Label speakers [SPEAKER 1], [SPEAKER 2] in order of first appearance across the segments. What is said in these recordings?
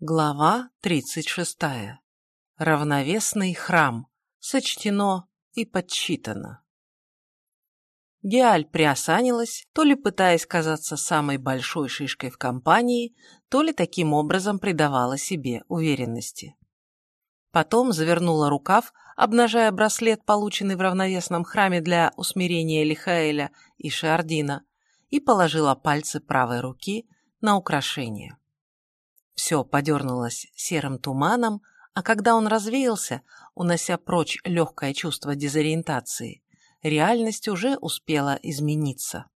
[SPEAKER 1] Глава 36. Равновесный храм. Сочтено и подсчитано. Геаль приосанилась, то ли пытаясь казаться самой большой шишкой в компании, то ли таким образом придавала себе уверенности. Потом завернула рукав, обнажая браслет, полученный в равновесном храме для усмирения Лихаэля и Шардина, и положила пальцы правой руки на украшение. Все подернулось серым туманом, а когда он развеялся, унося прочь легкое чувство дезориентации, реальность уже успела измениться.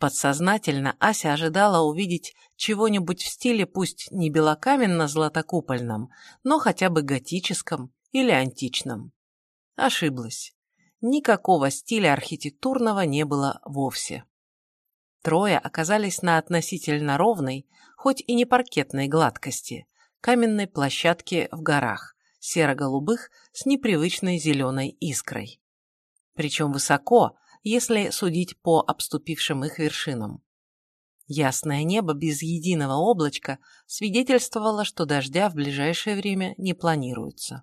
[SPEAKER 1] Подсознательно Ася ожидала увидеть чего-нибудь в стиле пусть не белокаменно-златокупольном, но хотя бы готическом или античном. Ошиблась. Никакого стиля архитектурного не было вовсе. Трое оказались на относительно ровной, хоть и не паркетной гладкости, каменной площадке в горах, серо-голубых с непривычной зеленой искрой. Причем высоко, если судить по обступившим их вершинам. Ясное небо без единого облачка свидетельствовало, что дождя в ближайшее время не планируется.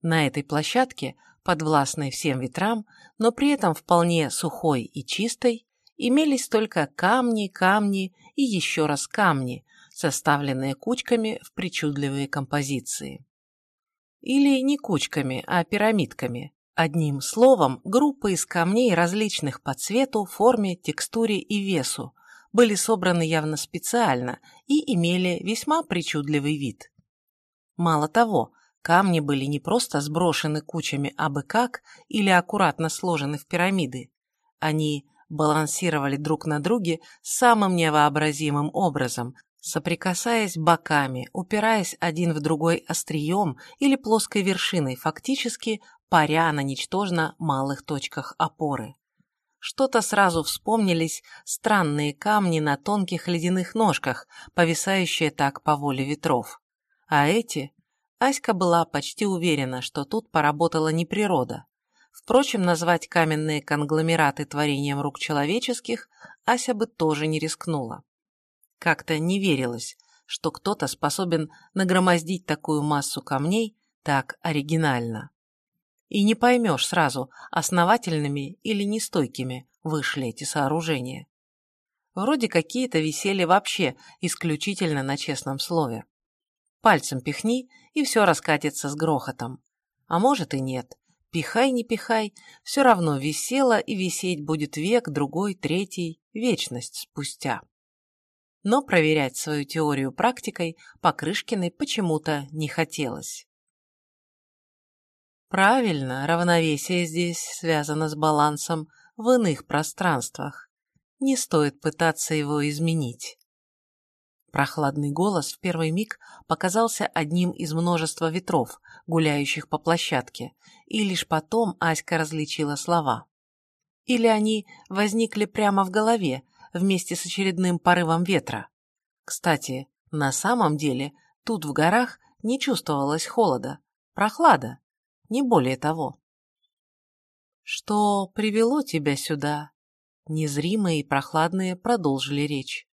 [SPEAKER 1] На этой площадке, подвластной всем ветрам, но при этом вполне сухой и чистой, имелись только камни, камни и еще раз камни, составленные кучками в причудливые композиции. Или не кучками, а пирамидками. Одним словом, группы из камней различных по цвету, форме, текстуре и весу были собраны явно специально и имели весьма причудливый вид. Мало того, камни были не просто сброшены кучами абы как или аккуратно сложены в пирамиды. Они балансировали друг на друге самым невообразимым образом, соприкасаясь боками, упираясь один в другой острием или плоской вершиной, фактически паря на ничтожно малых точках опоры. Что-то сразу вспомнились странные камни на тонких ледяных ножках, повисающие так по воле ветров. А эти... Аська была почти уверена, что тут поработала не природа. Впрочем, назвать каменные конгломераты творением рук человеческих Ася бы тоже не рискнула. Как-то не верилось, что кто-то способен нагромоздить такую массу камней так оригинально. И не поймешь сразу, основательными или нестойкими вышли эти сооружения. Вроде какие-то висели вообще исключительно на честном слове. Пальцем пихни, и все раскатится с грохотом. А может и нет, Пихай, не пихай, все равно висела и висеть будет век, другой, третий, вечность спустя. Но проверять свою теорию практикой Покрышкиной почему-то не хотелось. Правильно, равновесие здесь связано с балансом в иных пространствах. Не стоит пытаться его изменить. Прохладный голос в первый миг показался одним из множества ветров, гуляющих по площадке, и лишь потом Аська различила слова. Или они возникли прямо в голове, вместе с очередным порывом ветра. Кстати, на самом деле тут в горах не чувствовалось холода, прохлада, не более того. «Что привело тебя сюда?» Незримые и прохладные продолжили речь.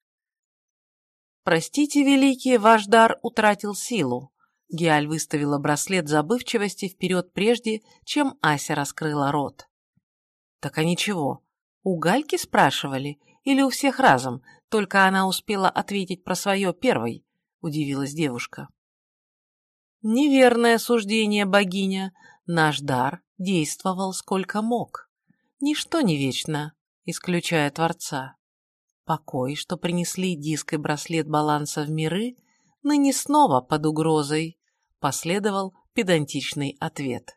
[SPEAKER 1] «Простите, великий, ваш дар утратил силу». Гиаль выставила браслет забывчивости вперед прежде, чем Ася раскрыла рот. «Так а ничего. У Гальки спрашивали? Или у всех разом? Только она успела ответить про свое первой», — удивилась девушка. «Неверное суждение, богиня. Наш дар действовал сколько мог. Ничто не вечно, исключая Творца. Покой, что принесли диск и браслет баланса в миры, ныне снова под угрозой, последовал педантичный ответ.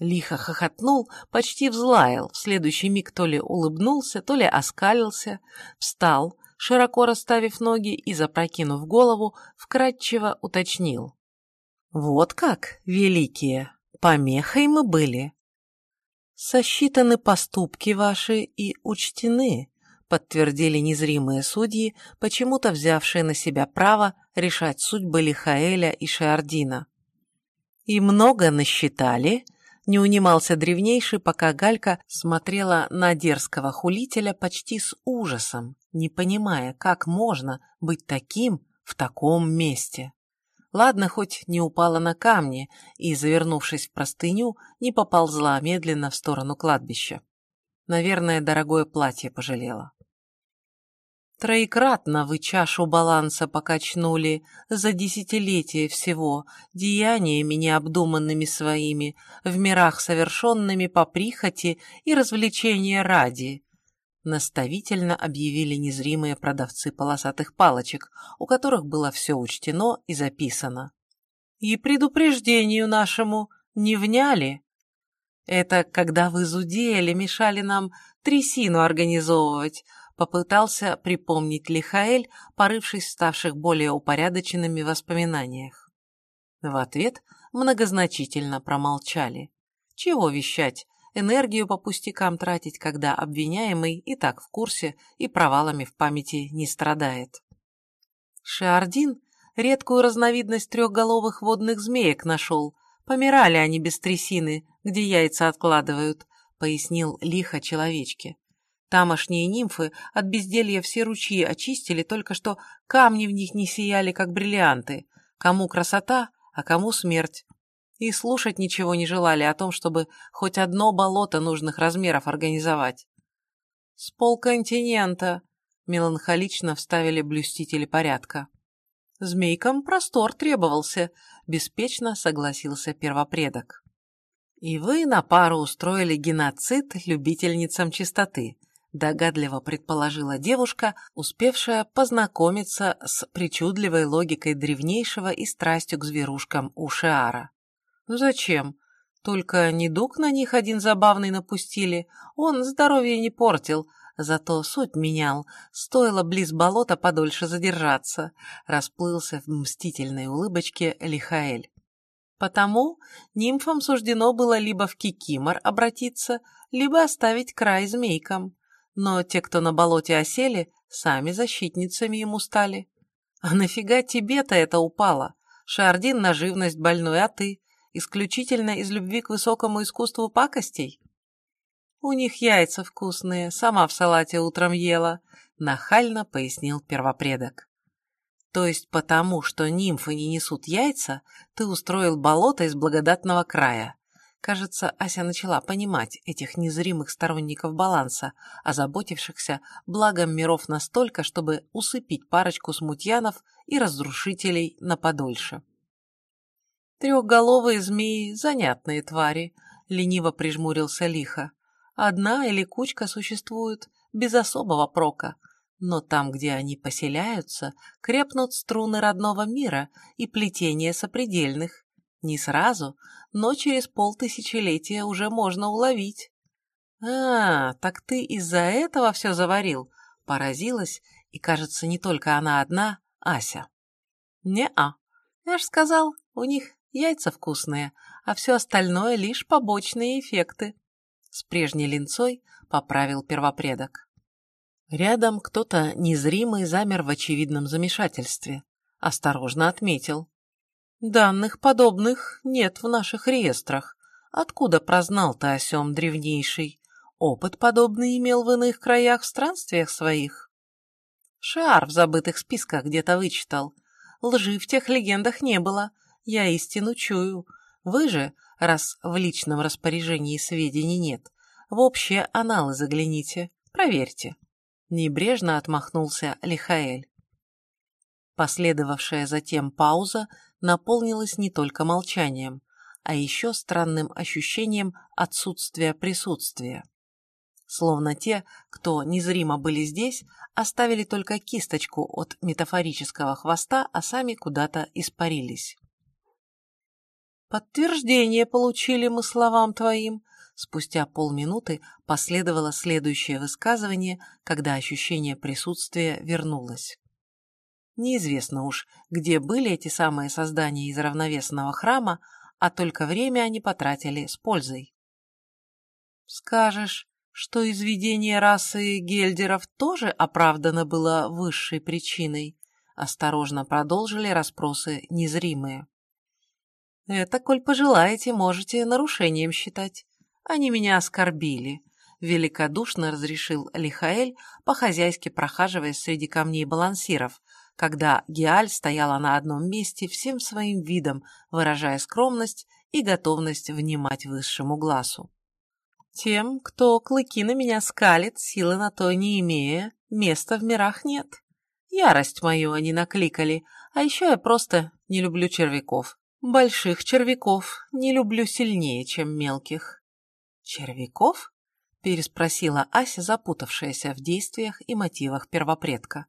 [SPEAKER 1] Лихо хохотнул, почти взлаял, в следующий миг то ли улыбнулся, то ли оскалился, встал, широко расставив ноги и, запрокинув голову, вкратчиво уточнил. «Вот как, великие, помехой мы были. Сосчитаны поступки ваши и учтены, подтвердили незримые судьи, почему-то взявшие на себя право решать судьбы Лихаэля и Шиардина. «И много насчитали?» Не унимался древнейший, пока Галька смотрела на дерзкого хулителя почти с ужасом, не понимая, как можно быть таким в таком месте. Ладно, хоть не упала на камни и, завернувшись в простыню, не поползла медленно в сторону кладбища. Наверное, дорогое платье пожалела. Троекратно вы чашу баланса покачнули за десятилетие всего, деяниями необдуманными своими, в мирах совершенными по прихоти и развлечения ради. Наставительно объявили незримые продавцы полосатых палочек, у которых было все учтено и записано. И предупреждению нашему не вняли. Это когда вы зудели, мешали нам трясину организовывать, попытался припомнить Лихаэль, порывшись в ставших более упорядоченными воспоминаниях. В ответ многозначительно промолчали. Чего вещать, энергию по пустякам тратить, когда обвиняемый и так в курсе и провалами в памяти не страдает. Шиардин редкую разновидность трехголовых водных змеек нашел. Помирали они без трясины, где яйца откладывают, пояснил лихо человечке. Тамошние нимфы от безделья все ручьи очистили, только что камни в них не сияли, как бриллианты. Кому красота, а кому смерть. И слушать ничего не желали о том, чтобы хоть одно болото нужных размеров организовать. «С полконтинента», — меланхолично вставили блюстители порядка. «Змейкам простор требовался», — беспечно согласился первопредок. «И вы на пару устроили геноцид любительницам чистоты», догадливо предположила девушка, успевшая познакомиться с причудливой логикой древнейшего и страстью к зверушкам у Шиара. «Зачем? Только недуг на них один забавный напустили. Он здоровье не портил, зато суть менял. Стоило близ болота подольше задержаться», — расплылся в мстительной улыбочке Лихаэль. Потому нимфам суждено было либо в Кикимор обратиться, либо оставить край змейкам но те, кто на болоте осели, сами защитницами ему стали. А нафига тебе-то это упало? Шардин на живность больной, а ты? Исключительно из любви к высокому искусству пакостей? У них яйца вкусные, сама в салате утром ела, нахально пояснил первопредок. То есть потому, что нимфы не несут яйца, ты устроил болото из благодатного края. Кажется, Ася начала понимать этих незримых сторонников баланса, озаботившихся благом миров настолько, чтобы усыпить парочку смутьянов и разрушителей на подольше. «Трехголовые змеи — занятные твари», — лениво прижмурился лихо. «Одна или кучка существуют без особого прока, но там, где они поселяются, крепнут струны родного мира и плетения сопредельных. Не сразу, но через полтысячелетия уже можно уловить. «А, так ты из-за этого все заварил?» Поразилась, и, кажется, не только она одна, Ася. «Не-а. Я ж сказал, у них яйца вкусные, а все остальное лишь побочные эффекты». С прежней линцой поправил первопредок. Рядом кто-то незримый замер в очевидном замешательстве. Осторожно отметил. Данных подобных нет в наших реестрах. Откуда прознал ты о сём древнейший? Опыт подобный имел в иных краях в странствиях своих. Шар в забытых списках где-то вычитал. Лжи в тех легендах не было. Я истину чую. Вы же, раз в личном распоряжении сведений нет, в общие аналы загляните, проверьте. Небрежно отмахнулся Лихаэль. Последовавшая затем пауза наполнилось не только молчанием, а еще странным ощущением отсутствия присутствия. Словно те, кто незримо были здесь, оставили только кисточку от метафорического хвоста, а сами куда-то испарились. «Подтверждение получили мы словам твоим», Спустя полминуты последовало следующее высказывание, когда ощущение присутствия вернулось. Неизвестно уж, где были эти самые создания из равновесного храма, а только время они потратили с пользой. «Скажешь, что изведение расы гельдеров тоже оправдано было высшей причиной?» Осторожно продолжили расспросы незримые. Это, коль пожелаете, можете нарушением считать. Они меня оскорбили, великодушно разрешил Лихаэль, по-хозяйски прохаживаясь среди камней балансиров, когда Геаль стояла на одном месте всем своим видом, выражая скромность и готовность внимать высшему глазу. Тем, кто клыки на меня скалит, силы на то не имея, места в мирах нет. Ярость мою они накликали, а еще я просто не люблю червяков. Больших червяков не люблю сильнее, чем мелких. Червяков? переспросила Ася, запутавшаяся в действиях и мотивах первопредка.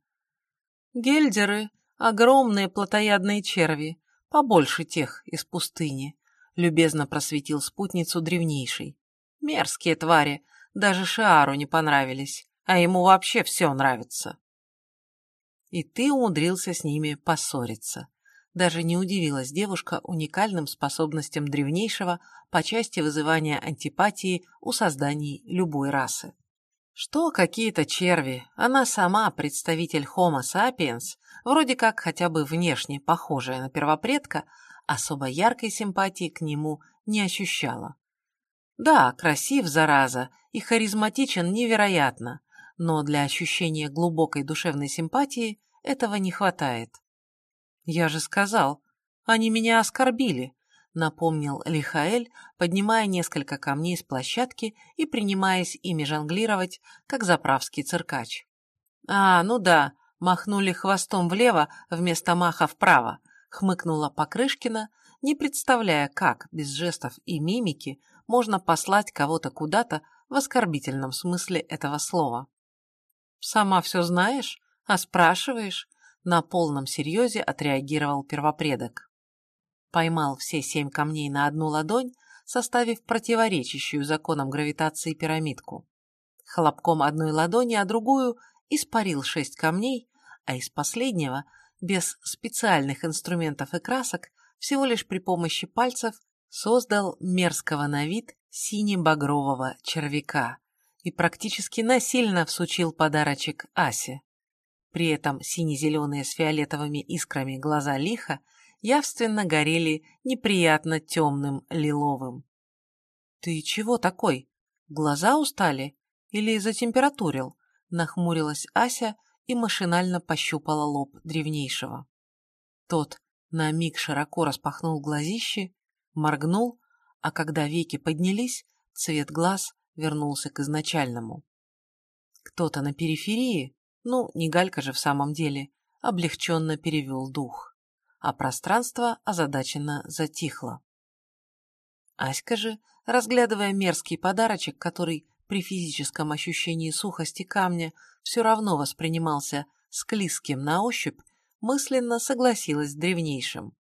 [SPEAKER 1] Гельдеры — огромные плотоядные черви, побольше тех из пустыни, любезно просветил спутницу древнейший. Мерзкие твари, даже Шиару не понравились, а ему вообще все нравится. И ты умудрился с ними поссориться. Даже не удивилась девушка уникальным способностям древнейшего по части вызывания антипатии у созданий любой расы. Что какие-то черви, она сама представитель Homo sapiens, вроде как хотя бы внешне похожая на первопредка, особо яркой симпатии к нему не ощущала. Да, красив, зараза, и харизматичен невероятно, но для ощущения глубокой душевной симпатии этого не хватает. «Я же сказал, они меня оскорбили», — напомнил Лихаэль, поднимая несколько камней с площадки и принимаясь ими жонглировать, как заправский циркач. «А, ну да, махнули хвостом влево вместо маха вправо», — хмыкнула Покрышкина, не представляя, как, без жестов и мимики, можно послать кого-то куда-то в оскорбительном смысле этого слова. «Сама все знаешь, а спрашиваешь?» На полном серьезе отреагировал первопредок. Поймал все семь камней на одну ладонь, составив противоречащую законам гравитации пирамидку. Хлопком одной ладони, а другую испарил шесть камней, а из последнего, без специальных инструментов и красок, всего лишь при помощи пальцев создал мерзкого на вид сине-багрового червяка и практически насильно всучил подарочек Асе. При этом сине-зеленые с фиолетовыми искрами глаза лиха явственно горели неприятно темным лиловым. «Ты чего такой? Глаза устали? Или затемпературил?» Нахмурилась Ася и машинально пощупала лоб древнейшего. Тот на миг широко распахнул глазище моргнул, а когда веки поднялись, цвет глаз вернулся к изначальному. Кто-то на периферии, ну, не Галька же в самом деле, облегченно перевел дух, а пространство озадаченно затихло. Аська же, разглядывая мерзкий подарочек, который при физическом ощущении сухости камня все равно воспринимался склизким на ощупь, мысленно согласилась с древнейшим.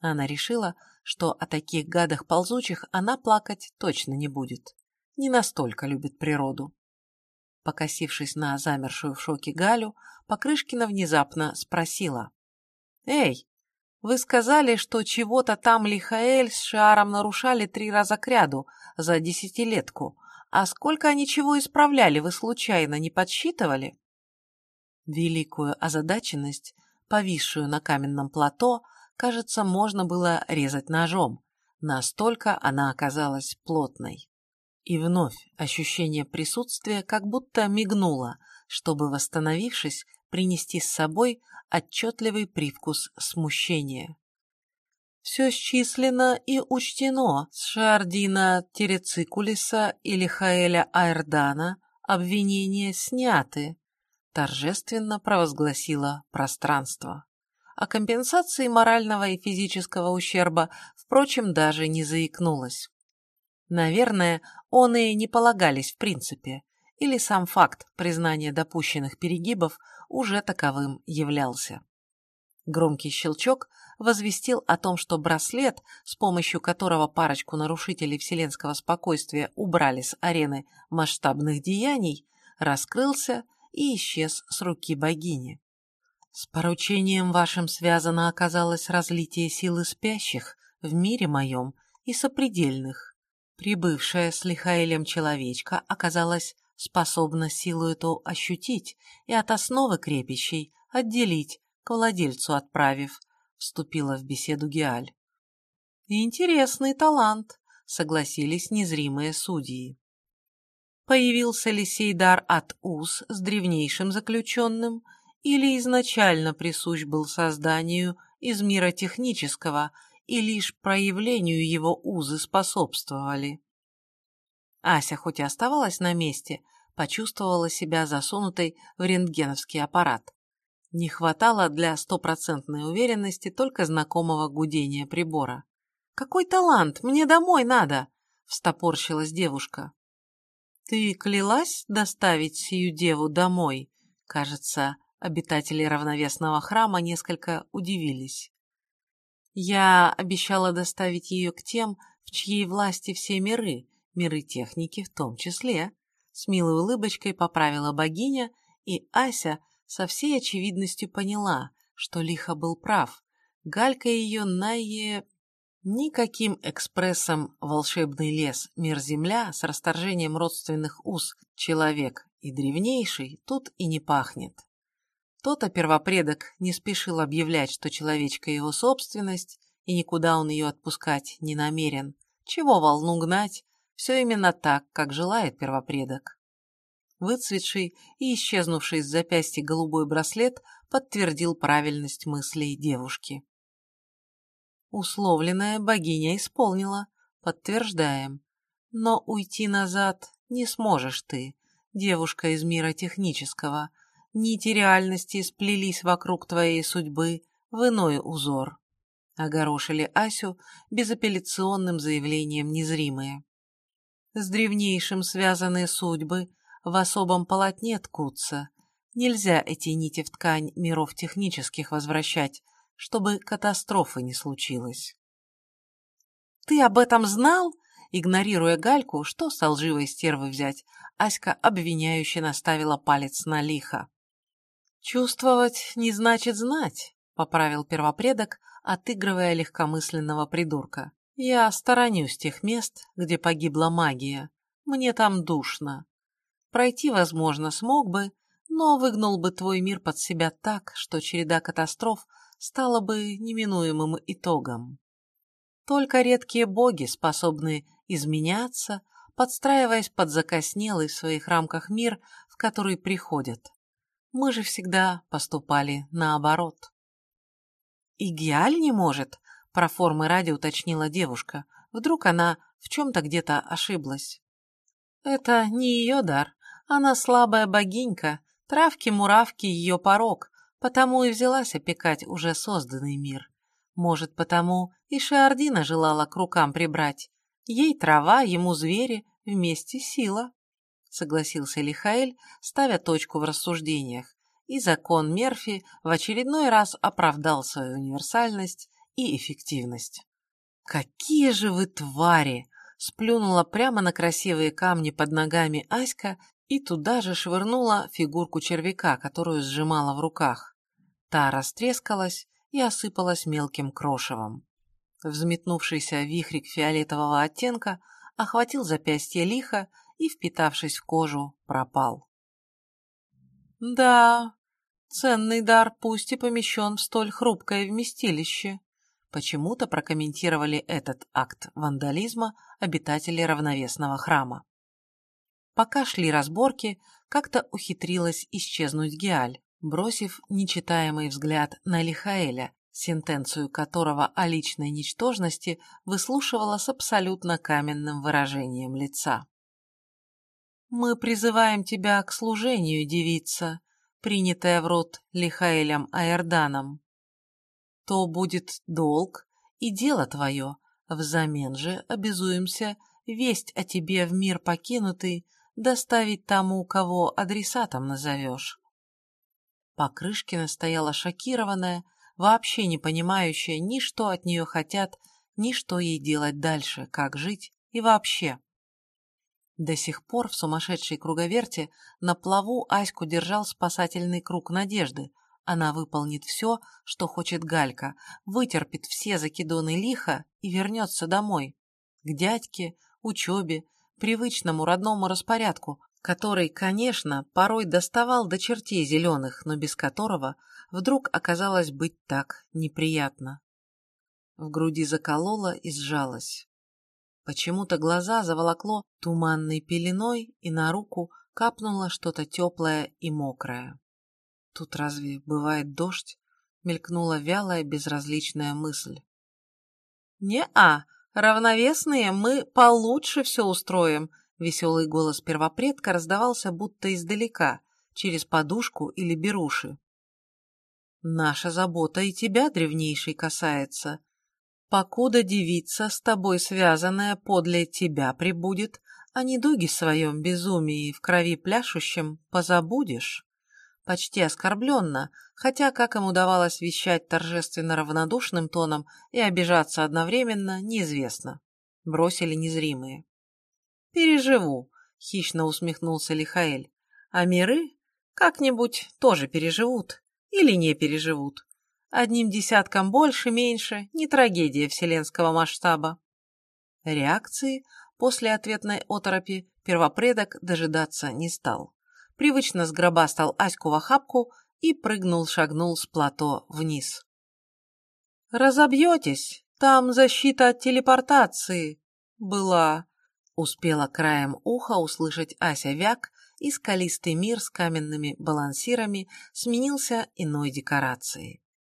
[SPEAKER 1] Она решила, что о таких гадах ползучих она плакать точно не будет. Не настолько любит природу. Покосившись на замершую в шоке Галю, Покрышкина внезапно спросила. «Эй, вы сказали, что чего-то там Лихаэль с Шиаром нарушали три раза кряду за десятилетку. А сколько они чего исправляли, вы случайно не подсчитывали?» Великую озадаченность, повисшую на каменном плато, кажется, можно было резать ножом, настолько она оказалась плотной. И вновь ощущение присутствия как будто мигнуло, чтобы, восстановившись, принести с собой отчетливый привкус смущения. Все счислено и учтено с Шардина Терецикулиса и Лихаэля Айрдана, обвинения сняты, торжественно провозгласило пространство. О компенсации морального и физического ущерба, впрочем, даже не заикнулась. Наверное, он и не полагались в принципе, или сам факт признания допущенных перегибов уже таковым являлся. Громкий щелчок возвестил о том, что браслет, с помощью которого парочку нарушителей вселенского спокойствия убрали с арены масштабных деяний, раскрылся и исчез с руки богини. С поручением вашим связано оказалось разлитие силы спящих в мире моем и сопредельных. Прибывшая с Лихаэлем человечка оказалась способна силу эту ощутить и от основы крепящей отделить, к владельцу отправив, вступила в беседу Геаль. Интересный талант, согласились незримые судьи. Появился ли сей дар от уз с древнейшим заключенным, или изначально присущ был созданию из мира технического, и лишь проявлению его узы способствовали? Ася хоть и оставалась на месте, почувствовала себя засунутой в рентгеновский аппарат. Не хватало для стопроцентной уверенности только знакомого гудения прибора. «Какой талант! Мне домой надо!» — встопорщилась девушка. «Ты клялась доставить сию деву домой?» Кажется, обитатели равновесного храма несколько удивились. «Я обещала доставить ее к тем, в чьей власти все миры, миры техники в том числе», с милой улыбочкой поправила богиня, и Ася со всей очевидностью поняла, что Лиха был прав. Галька ее Найе Никаким экспрессом волшебный лес, мир-земля с расторжением родственных уз, человек и древнейший тут и не пахнет. То-то первопредок не спешил объявлять, что человечка его собственность, и никуда он ее отпускать не намерен. Чего волну гнать? Все именно так, как желает первопредок. Выцветший и исчезнувший с запястья голубой браслет подтвердил правильность мыслей девушки. Условленное богиня исполнила, подтверждаем. Но уйти назад не сможешь ты, девушка из мира технического. Нити реальности сплелись вокруг твоей судьбы в иной узор. Огорошили Асю безапелляционным заявлением незримые. С древнейшим связаны судьбы, в особом полотне ткутся. Нельзя эти нити в ткань миров технических возвращать, чтобы катастрофы не случилось. «Ты об этом знал?» Игнорируя Гальку, что с лживой стервы взять, Аська обвиняюще наставила палец на лихо. «Чувствовать не значит знать», — поправил первопредок, отыгрывая легкомысленного придурка. «Я сторонюсь тех мест, где погибла магия. Мне там душно. Пройти, возможно, смог бы, но выгнул бы твой мир под себя так, что череда катастроф стало бы неминуемым итогом. Только редкие боги способны изменяться, подстраиваясь под закоснелый в своих рамках мир, в который приходят. Мы же всегда поступали наоборот. «И Гиаль не может?» – про формы ради уточнила девушка. Вдруг она в чем-то где-то ошиблась. «Это не ее дар. Она слабая богинька. Травки-муравки – ее порог, потому и взялась опекать уже созданный мир. Может, потому и Шиардина желала к рукам прибрать. Ей трава, ему звери, вместе сила. Согласился Лихаэль, ставя точку в рассуждениях, и закон Мерфи в очередной раз оправдал свою универсальность и эффективность. «Какие же вы твари!» сплюнула прямо на красивые камни под ногами Аська и туда же швырнула фигурку червяка, которую сжимала в руках. Та растрескалась и осыпалась мелким крошевом. Взметнувшийся вихрик фиолетового оттенка охватил запястье лихо и, впитавшись в кожу, пропал. «Да, ценный дар пусть и помещен в столь хрупкое вместилище», почему-то прокомментировали этот акт вандализма обитатели равновесного храма. Пока шли разборки, как-то ухитрилась исчезнуть Геаль бросив нечитаемый взгляд на Лихаэля, сентенцию которого о личной ничтожности выслушивала с абсолютно каменным выражением лица. «Мы призываем тебя к служению, девица, принятая в рот Лихаэлем Аэрданом. То будет долг и дело твое, взамен же обязуемся весть о тебе в мир покинутый доставить тому, кого адресатом назовешь. Покрышкина стояла шокированная, вообще не понимающая ни что от нее хотят, ни что ей делать дальше, как жить и вообще. До сих пор в сумасшедшей круговерте на плаву Аську держал спасательный круг надежды. Она выполнит все, что хочет Галька, вытерпит все закидоны лиха и вернется домой. К дядьке, учебе, привычному родному распорядку, который, конечно, порой доставал до чертей зеленых, но без которого вдруг оказалось быть так неприятно. В груди заколола и сжалась. Почему-то глаза заволокло туманной пеленой, и на руку капнуло что-то теплое и мокрое. Тут разве бывает дождь? Мелькнула вялая безразличная мысль. «Не-а, равновесные мы получше все устроим», веселый голос первопредка раздавался будто издалека, через подушку или беруши. «Наша забота и тебя, древнейший, касается. Покуда девица, с тобой связанная, подле тебя прибудет, о недуге своем безумии в крови пляшущем позабудешь. Почти оскорбленно, хотя, как им удавалось вещать торжественно равнодушным тоном и обижаться одновременно, неизвестно. Бросили незримые. «Переживу», — хищно усмехнулся Лихаэль. «А миры как-нибудь тоже переживут или не переживут. Одним десятком больше, меньше, не трагедия вселенского масштаба». Реакции после ответной оторопи первопредок дожидаться не стал. Привычно сгробастал Аську в охапку и прыгнул-шагнул с плато вниз. «Разобьетесь, там защита от телепортации была», успела краем уха услышать Ася Вяк, и скалистый мир с каменными балансирами сменился иной декорацией.